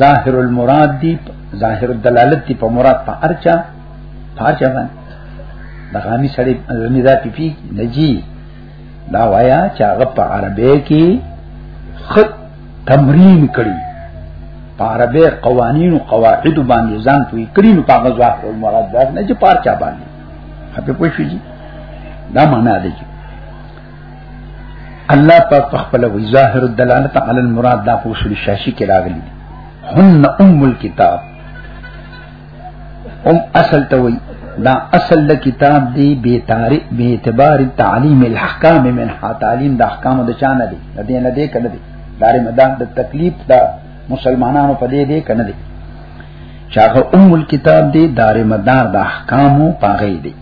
ظاهر المراد دی ظاهر الدلالت دی په مراد په ارچا پارچا باندې د غامی سړی غمی دا پی پی نجی دا وایا چې هغه په عربی کې خط تمرین کړی په عربی قوانین او قواعد باندې ځان پوی کړی نو په غزوه او مراد دا نه چې پارچا باندې هغه پوه شو دا معنا دی الله پاک په خپل وی ظاهر الدلالت علی المراد دا په اصول شاشی کې راغلی هن ام الكتاب ام اصل ته وی دا اصل د کتاب دی به تاریخ به اعتبار تعلیم الاحکام من ها تعلیم د احکام د چانه دی د دې نه دی کنه دی دار مدام د تکلیف دا مسلمانانو په دې دی کنه دی چاغه ام الكتاب دی دار مدار د احکامو پاغې دی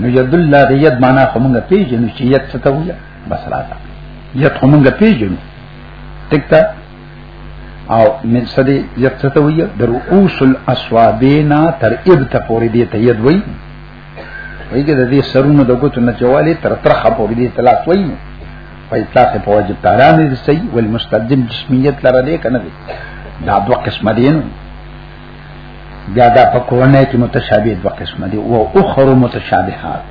نو ید الله د ید معنا خو موږ پیژنو چې ید څه ته وایي بس راځه ید خو موږ پیژنو تکتا او من صدی ید څه ته وایي د رؤوس الاسوابینا تر ابت پورې دی ته ید وایي وایي د دې سرونو د ګوتو نه چواله تر ترخه پورې دی تلاس وایي په اطلاق په واجب تعالی نه دي صحیح ول مستلزم جسمیت لره دې کنه دي دا دوه قسم دي نو بیا دا په کورنۍ کې متشابه دوه قسمه دي او اخر متشابهات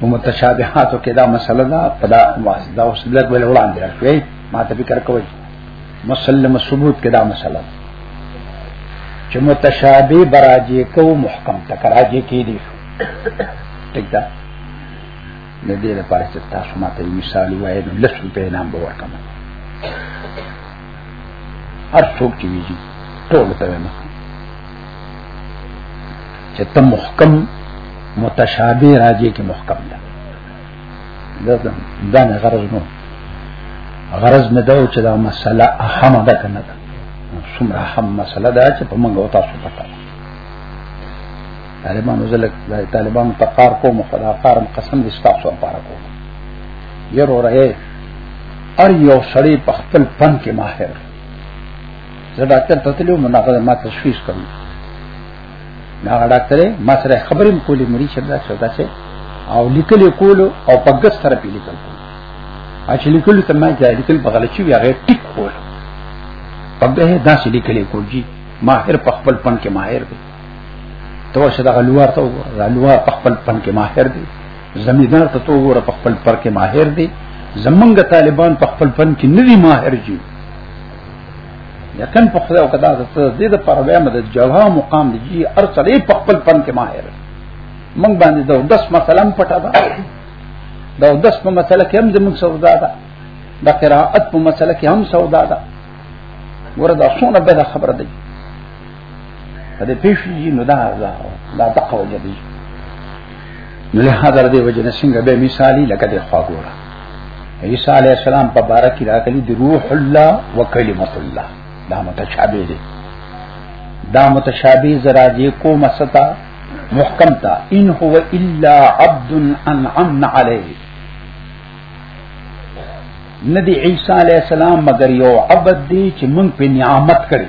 په متشابهاتو کې دا مسله ده په دا واس دا اوس لږ ول وړاندې راځي ما ته فکر کوي مسلم ثبوت کې دا مسله ده چې متشابه براجه کو محکم تکراجه کې دي ٹھیک ده د دې لپاره چې تاسو ماته مثال وایې نو لږ په نام باور کوم هر څوک چې ویږي ټول ته نه چې ته محکم متشابه راځي کې محکم ده دا دا نه غرض نو غرض مې دا چې دا مسله اهمه ده کنه دا څومره اهم مسله ده چې په موږ او تاسو پکا طالبانو زلک دا طالبانو تقار کوم خدا قارم قسم دې تاسو لپاره کوم ير اور اے ار یو سړی په خپل فن کې ماهر زه ډاکټر ته تلو مناقض ما تشخیص کوم دا ډاکټر ما سره خبرې کولې مریض شدا شدا چې او لیکل کولو او په ګس سره پی لیکل کول اچ لیکل ته ما ځای لیکل په غلط شي هغه ټیک کول په به دا چې لیکل کول جی ماهر په خپل فن کې ماهر دی تو شدا غلوار ته وګوره غلوار په خپل فن کې ماهر دی زمیدار ته تو ګوره په خپل پر کې ماهر دي زمونږ طالبان په خپل فن کې نه دي ماهر جي یقین په خدای او کدا ته دې د پر بیا مدد جوه مقام دي جی ارسلې په خپل فن کې ماهر مونږ باندې دا 10 مسله پټه ده دا 10 په مسله کې هم زمونږ سودا ده د قراءت په مسله کې هم سودا ده وردا سونه به خبره ده دا پیش دي نو دا دا دا دقه وجه دي نو له هغه دې وجه نه څنګه به مثالی لکه د خوا ګوره عیسی علی السلام په بارک کې راغلي د روح الله وکلمت الله دا متشابه دي دا متشابه زراجی کو مستا محکم تا ان هو الا عبد انعمنا عليه ندی عیسی علی السلام مگر یو عبد دی چې مونږ په نعمت کړی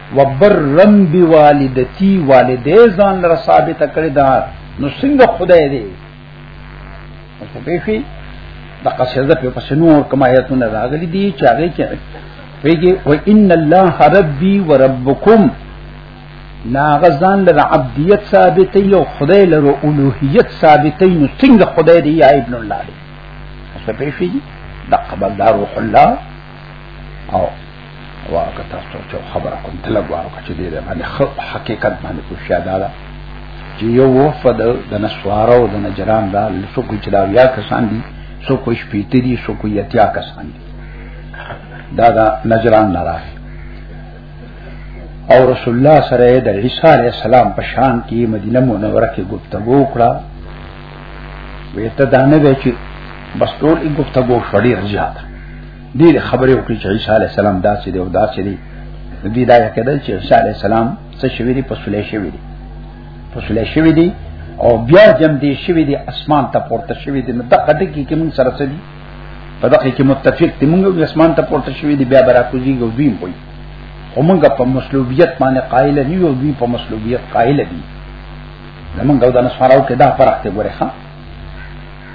وبرن بوالدتی والدې ځان را ثابت کړی دا نو څنګه خدای دې څه پیفي د قصیده په پس نور کما آیاتونه راغلي دي چې هغه کې پیږي و ان الله ربي وربکم ناغزان لر عبدیت ثابتې او خدای لر اولوهیت ثابتې نو څنګه خدای دې یا ابن الله دې څه پیفي د قبل دار روح الله او واکه تاسو ته خبره کوم ته لګ واکه چې دې باندې خو حقیقت باندې کو شاده ده چې یو وفد د نسوارو د نجران دا لسو کو چې دا بیا کسان دي سو کو شپې دي سو کو یتیا کسان دي دا دا نجران نه راغی او رسول الله سره د عیسی علی السلام په شان کې مدینه منوره کې گفتگو وکړه وې ته دانه وې چې بس ټول یې گفتگو شړې رجاته دې خبرې وکړي چې عیسی علی السلام داسې دی او داسې دی دې دا کېدل چې عیسی علی السلام څه شوی دی په سولې شوی دی په سولې شوی دی او بیا جم دې شوی دی اسمان ته پورته شوی دی نو دا کټه کې کوم سره څه دی په دغه کې متفق دی موږ اسمان ته پورته شوی دی بیا برا کوزي ګو دوی وي او موږ په مسلوبیت باندې قائل نه یو دوی په مسلوبیت قائل دي زمونږ او د نصاراو کې دا فرق دی ګوره ښا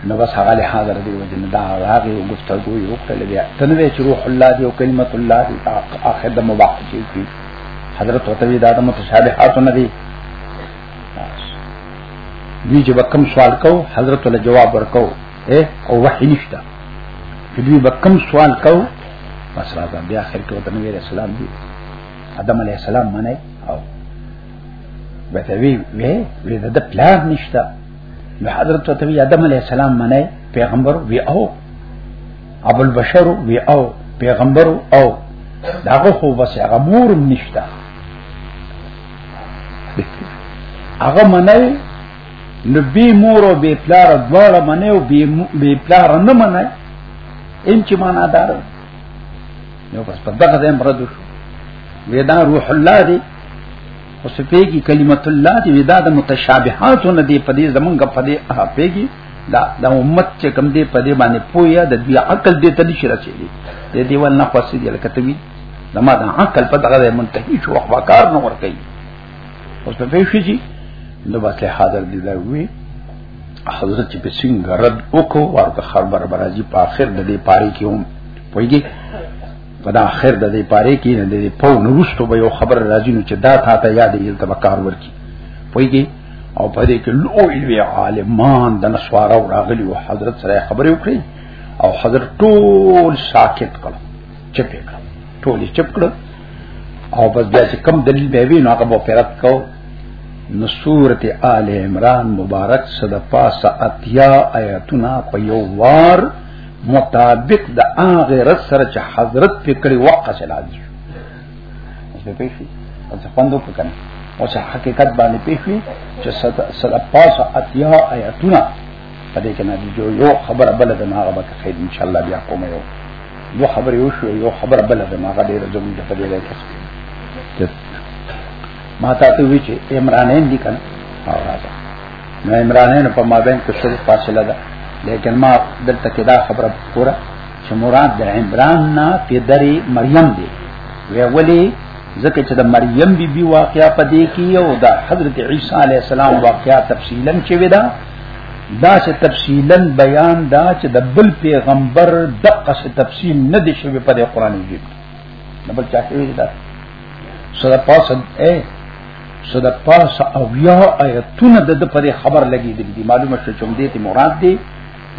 نو بس هغه له حاضر دی وجه نه دا هغه یو گفتگو یو کړل بیا تنوی چې روح الله دی او کلمت الله دی اخر د مباح شي کی حضرت وتوی دا د متشابهات نه دی دوی چې بکم سوال کو حضرت له جواب ورکو او وحی نشته دوی بکم سوال کو بس راځه بیا اخر کې وته نبی رسول الله دی ادم علی السلام منه او بتوی وی وی د پلان نشته نو حضرت وتوی آدم علی السلام منه پیغمبر وی او ابو البشر وی او پیغمبر او داغه خو بس هغه مور نشتا هغه منه نو بی مور او بی پلار دواړه منه او بی بی پلار نه منه ان چې معنا دار نو بس په دغه ځای مراد شو ودا روح الله دی او سپې کی کلمت الله دی ودا د متشابهات نه دی په دې زمونږ په دې اپېږي دا د امت چې کم دی په دې باندې پویا د دې عقل دې تل شي رسېږي دې دی ول نه خاصې دی لکه توی زما د عقل په دغه منتهي شو خو کار نه ور کوي او سپې شي چې نو بس له حاضر دی دا وی حضرت چې په څنګه رد وکړو ورته خبر برازي په اخر د دې پاره کې هم پويږي په دا اخر د دې پاره کې نه دې په نورستو به یو خبر راځي نو چې دا تا ته یاد یې ته کار ورکی پویږي او په دې کې لوی لوی عالمان د نسوارا او راغلی او حضرت سره خبرې وکړي او حضرت ټول ساکت کړ چپ کړ ټول چپ کړ او بس بیا چې کم دلیل به وی نو هغه به پیرت کو نو سورته آل عمران مبارک صد پاسه اتیا آیاتونه په یو وار مطابق د هغه رد سره چې حضرت په کړي وقه چلا دي اوس په پیښې او څه خوندو په کنه او څه حقیقت باندې پیښې چې سره پاسه اتیا آیاتونه په دې کې نه دي جو یو خبره بل د هغه به خیر ان شاء الله بیا کوم یو یو خبره یو شو یو خبره بل د هغه ډیر زموږ د په دې لای کې ما تاسو وی چې عمرانین دي کنه او راځه نو عمرانین په مابین کې شل فاصله ده لیکن ما دلته کې دا خبره پوره چې مراد د عمران نه پدر مریم دی وی ولی ځکه چې د مریم بی بی واقعیا پدې کې او د حضرت عیسی علی السلام واقعیا تفصیلا چې ودا دا چې تفصیلا بیان دا چې د بل پیغمبر دقه څه تفصیل نه دی شوی په قرآن کې نه بل چا کې دا سره پاسه صد پاس او یا آیتونه د د پرې خبر لګی دی معلومه شو چې دې ته مراد دی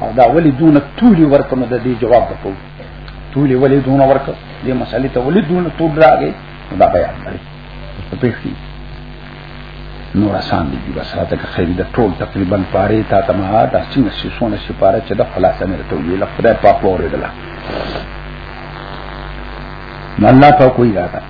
او دا ولی دون تولی ورکنه د دې جواب وکړو تولی ولی دون ورکړه دې مسالې ته ولی دون تول راغی دا بیان دی په پیښې نور آسان دی بس راته که خیر د ټول تقریبا پاره تا ته ما دا څنګه شي سونه شي پاره چې د خلاصه مې ته ویل خدای پاک وره دلا الله پاک وی راته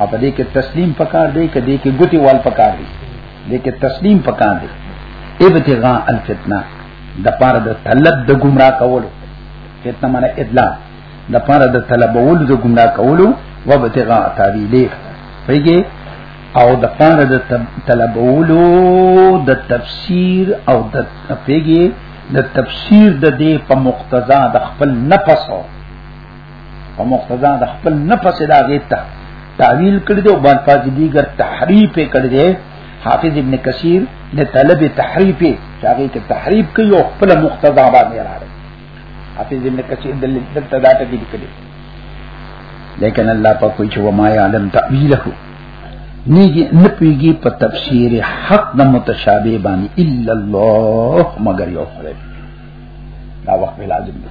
او په دې کې تسلیم پکار دی کې دې کې ګوتی وال پکار دی دې کې تسلیم پکار دی ابتغاء الفتنه د پاره د طلب د گمراه کولو فتنه معنی ادلا د پاره د طلبولو د گمراه کولو و ابتغاء تعویله پیږي او د پاره د طلبولو د تفسیر او د پیږي د تفسیر د دې په مقتضا د خپل نفس او او مقتضا د خپل نفس دا غیتا تعویل کړی دی او بل فاضی دیګر تحریف کړی دی حافظ ابن کثیر نے طلب تحریف چاغی کې تحریف کوي او خپل مقتضا باندې راغی حافظ ابن کثیر د دلته دا ټکی لیکلی لیکن الله په کوئی چې و ما یعلم تعویله نیږي نه پیږي په تفسیر حق د متشابه باندې الا الله مگر یو خدای دا وخت لازم دی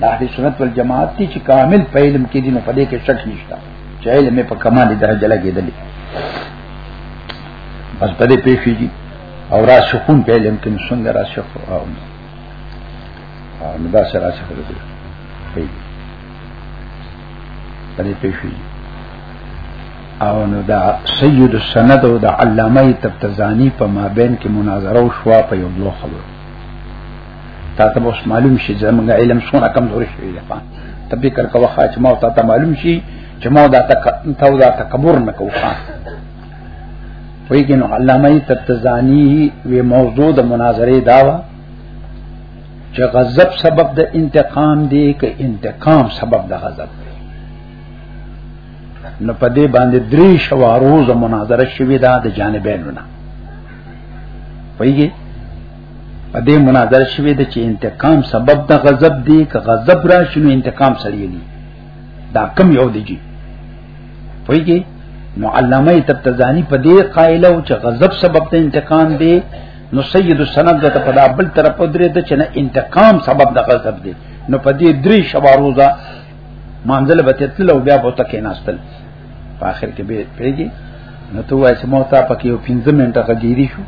دا اهل سنت والجماعت دي چې کامل په علم کې دي نو په دې کې شک نشته چې علم په کمال درجه لګېدل بس په دې پیښې دي او راشقون په علم کې څنګه راشق او نو دا سره راشق دي په دې پیښې دي او نو دا سید السند او دا علامه تبتزانی په مابین کې مناظره او شوا په یو لوخلو تا ته اوس معلوم شي زمونږ علم څونه کمزور شوی دی په ته فکر کوه چې ما ته معلوم شي چې ما دا تک ته دا تکبر نه کوه ویګن علامه تتزانی وی موضوع د مناظره داوا چې غضب سبب د انتقام دی که انتقام سبب د غضب دی نو په دې باندې درې شواروز مناظره شوې ده د جانبینو نه ویګي په دې مناظره شوې ده چې انتقام سبب د غضب دی که غضب راشي نو انتقام سره یې دا کم یو دی جی پوهیږي نو علامه تبتزانی په دې قائل او چې غضب سبب د انتقام دی نو سید السند د په بل طرف درې د چې نه انتقام سبب د غضب دی نو په دې درې شواروزه منزل به تل او بیا بوته کې ناستل په اخر کې به پیږي نو ته وایې چې مو ته پکې 15 منټه غږیری شو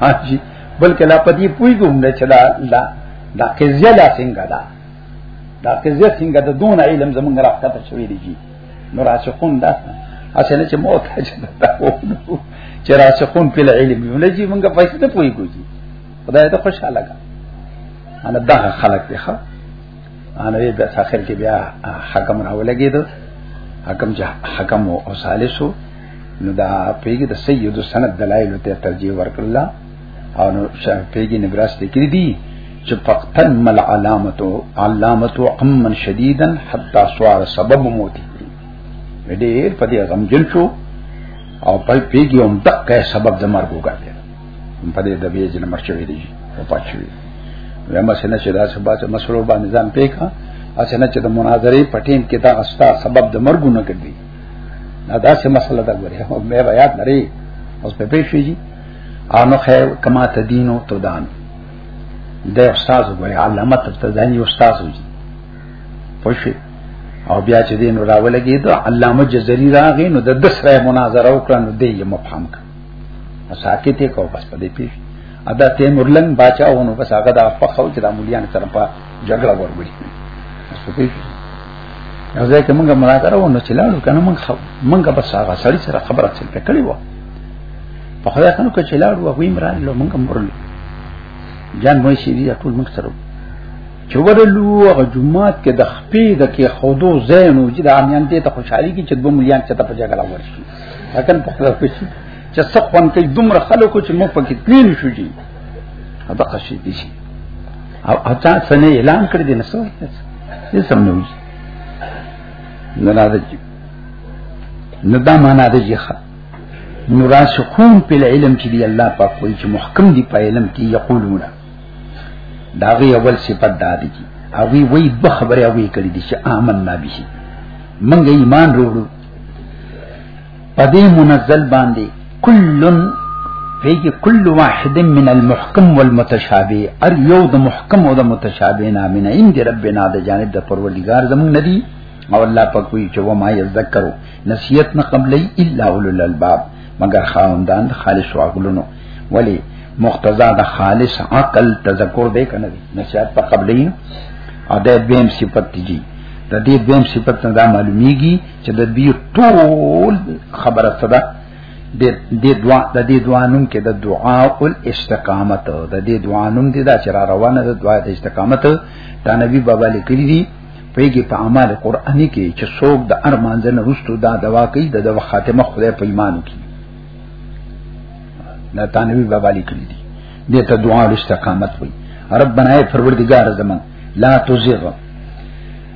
حاجی بلکې لا پدی پوی ګم نه چلا لا دا قضیه لا څنګه دا دا قضیه څنګه د دون علم زمونږ راکته شوې دي جی نو راسخون دا اسنه چې موت حاجی دا وو چې راسخون په علم یو نه جی مونږه پیسې نه پوی ګوځي خدای ته خوشاله کا انا دا خلق دی ښا انا یې بس اخر کې بیا حکم راولګید حکم جا حکم او ثالثو نو دا پیګه د سید سند دلایل ته ترجیح ورکړل او نو شافعی نه براست کړی دي چې فقطن مل علامت علامت عمن شدیدا حتا سوار سبب موتی ډېر په دې غم جن شو او په پیګي هم دغه سبب د مرګ وګرځي په دې د بیا جن مرچوي دي او پاتشوي ویمه سینه چې دا سبا چې مسلو باندې ځان پیکا اسنه چې د مناظره پټین کې دا استا سبب د مرګ نه کړی دا څه مسله ده ګوره او مې یاد لري اوس په پېښې شي انو خیر کما تدینو تو دان د استاد ګوره علامه تفتزانی استاد وي پښې او بیا چې دین راولګي دا علامه جزری راغی نو د دسره مناظره وکړه نو دی مفهم کړ ساکت کو بس په دې پیښ ادا تیمورلنګ باچا ونه بس هغه د افخو چې د امولیان سره په جګړه ورمي سپیش نو ځکه موږ ملاتړو نو چې لاړو کنه موږ موږ به ساغه سړی سره خبره څه کړې و په خدای کنه کو چې لاړو هغه عمران له موږ مرل جان مې شي دي ټول موږ سره چې ورلو هغه جمعات کې د خپې د کې خودو زینو چې د امیان دې ته خوشحالي کې چې دوه مليان چې ته په جګړه ورشي هکن په خپل کې چې څه خوان کې دومره خلکو چې موږ پکې تلین شو دي دا قصې دي او اچا سنه اعلان کړی دی نسو څه سم نه وځي نه راځي نه دا معنا ده چې نو راسخون په علم کې دی الله پاک وایي چې محکم دی په علم کې یقولون دا غي اول صفت دا دی چې هغه وی به خبره وی کړی دي چې آمنا به منګه ایمان وروړو پدې منزل باندې کلن فیږي کل واحد من المحکم والمتشابه ار یو د محکم او د متشابه نامه نه ان دی ربنا د جانب د پروردگار زمون ندی او الله په کوئی چې و ما یذکرو نصیحت نه قبلې الا اول الالباب مگر خاوندان خالص واغلونو ولی مقتضا د خالص عقل تذکر به کنه نصیحت په قبلې او د دویم صفت دی د دې دویم صفت نه دا معلومیږي چې د دې ټول خبره څه ده د دې دعا د دې دعا نوم کې د دعا ال استقامت د دې دعا نوم دي دا چې را روانه د دعا د استقامت دا نبی بابا لیکلی دي پیږي په اعمال قرآني کې چې څوک د ارمان ځنه رستو دا دوا کوي د دوا خاتمه خدای په ایمان کې دا تانوی بابا لیکلی دي دته دعا ال استقامت وي ربنا ای پروردگار زمان لا تزغ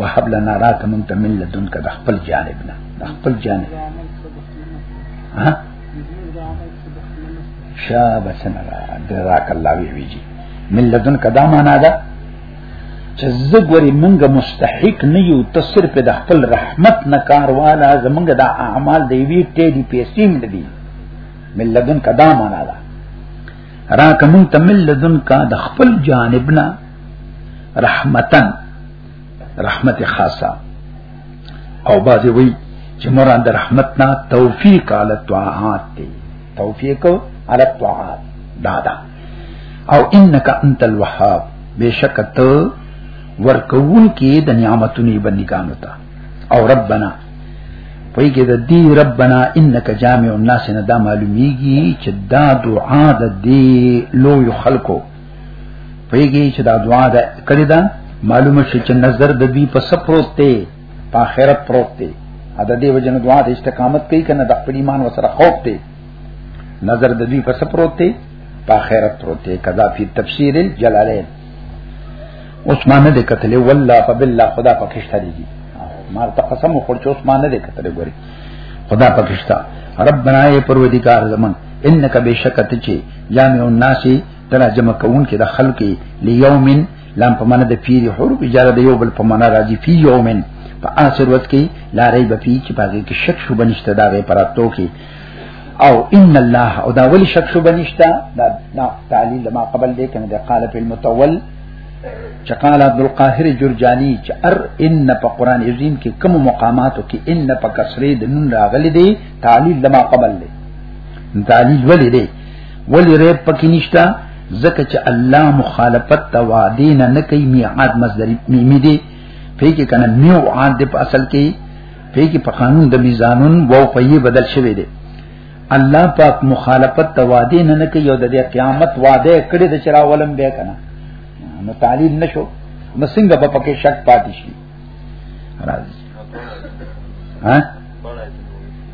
وهب لنا راک من ته من لدن کده خپل جانب نه خپل جانب ها شابه څنګه دراک الله وی ویجی من لدن کدا معنا ده چې زګوري منګ مستحق نه یو ته صرف د خپل رحمت نه کار والا زمنګ د اعمال دی وی ته دی پیسې مې دی من لدن کدا معنا ده راک من ته من لدن کا د خپل جانب نه رحمتن رحمت خاصه او بازی وی چې مراد د رحمت نه توفیق علی طاعات دی توفیق علی طاعات دادا او انک انت الوهاب بشک ته ورکون کې د نعمتونو بندګانو ته او ربنا پای کې د دې ربنا انک جامع الناس نه دا معلومیږي چې دا دعا د دې لوی خلکو پیږي چې دا دعا ده کړی دا معلومه شي چې نظر د دې په سپروت دی په آخرت پروت دی ا د دې وجنه دعا د استقامت کوي کنه د خپل ایمان وسره خوف دی نظر د دې په سپروت دی په آخرت پروت دی کذا فی تفسیر الجلالین عثمان دې کتلې والله فبالله خدا پکشته دی مار ته قسم خور چې عثمان دې کتلې ګوري خدا پکشته ربنا ای پروردگار زمان انک بشکت چی جامع الناس تر جمع کون کې د خلق لیوم لام په معنا د فیر حروف اجاره د یو بل په معنا راځي فی یوم په اخر وخت کې لا ریب فی چې پاګه کې شک شو بنشته دا غي پراتو کې او ان الله او دا ولی شک شو بنشته دا دا تعلیل ما قبل دې کنه د قال فی المتول چې قال عبد القاهر جرجانی چې ار ان په قران عظیم کې کوم مقاماتو کې ان په کسرې د نون راغلي دي تعلیل لما قبل دې دالیل ولی دی ولی ریب پکې نشتا ځکه چې الله مخالفت ته وعده نه نه کوي میعاد مصدر میمی دی په کې کنه میو عاد دی په اصل کې په کې په قانون د میزانون وو په یې بدل شوی دی الله پاک مخالفت ته وعده نه نه کوي او د قیامت وعده کړی د چر اولم به کنه نو تعلیل نشو نو څنګه په پکې شک پاتې شي راځي ها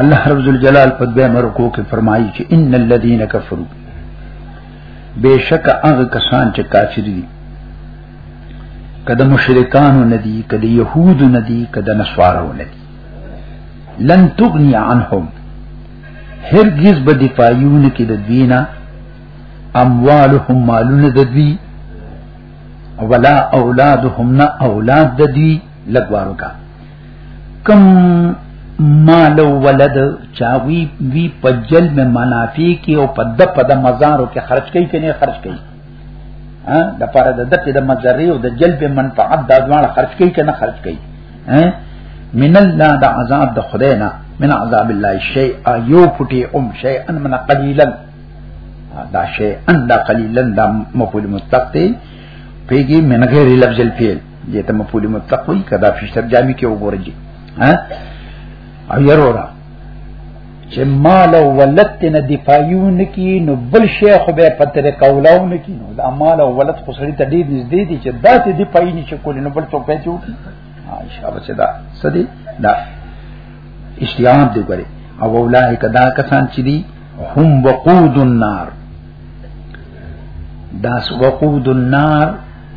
الله رب الجلال په دې مرکو کې فرمایي چې ان الذين كفروا بشک هغه کسان چې کافر دي کده مشرکانو ندي کده يهود ندي کده نصارو ندي لن تغني عنهم هرگز به دفاعون کې د دینه اموالهم مالونه د دوی ولا اولادهم نه اولاد د دوی لګوارو کا کم مال ولد چاوی وی پجل میں منافی کی او پد پد مزارو کې خرج کوي کني خرج کوي ها د پاره د دته د مزری او د جلب منفعت د ځوان خرج کوي کنه خرج کوي ها من الله د عذاب د خدای نه من عذاب الله شیء یو پټي ام شیء ان من قلیلا دا شیء ان دا قلیلا دا مفعول مستقتی پیږي من غیر لفظ الفعل دې ته مفعول مطلق وي کدا فشتر جامي کې وګورځي ها او يرورا چې مال او ولت نه دفاعيون کی نو بل شیخ به په تر کولاون کی نو دا مال او ولت خو سړی ته ډیر نږدې دي چې داسې دفاعي نشي کولای نو بل څوک پېچو عائشہ بچ دا سدي دا اشتیاق دی ګره او اولائک دا کسان چې دي هم وقود النار دا وقود النار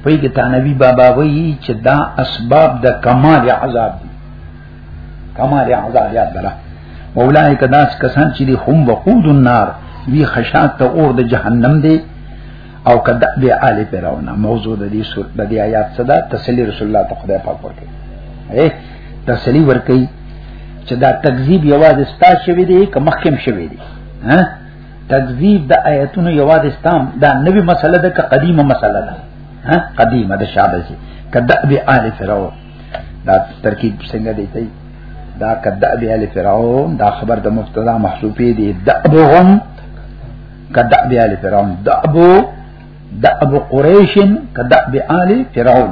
په دې تانوی بابا وایي چې دا اسباب د کمال عذاب دي کمال عذاب یاد درا مولای کداس کسان چې هم وقود النار وی خشات ته اور د جهنم دی او کدا بیا آل پیراونه موضوع د دې سورۃ د دې آیات صدا تسلی رسول الله ته خدای پاک ورکړي اے تسلی ورکړي چې دا تکذیب یوازې ستا شوی دی که مخکم شوی دی ها تکذیب د آیتونو یواد استام دا نوی مسله ده که قدیمه مسله ده ها قدیمه د شابه سي کدا بی آل فرعون دا ترکیب څنګه دی ته دا کدا بی آل فرعون دا خبر د مبتدا محذوفه دی دعبهم کدا بی آل فرعون دعبو دعب قریش کدا بی آل فرعون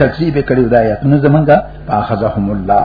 تکذیب کړي دا آیات نو زمونږه فاخذهم الله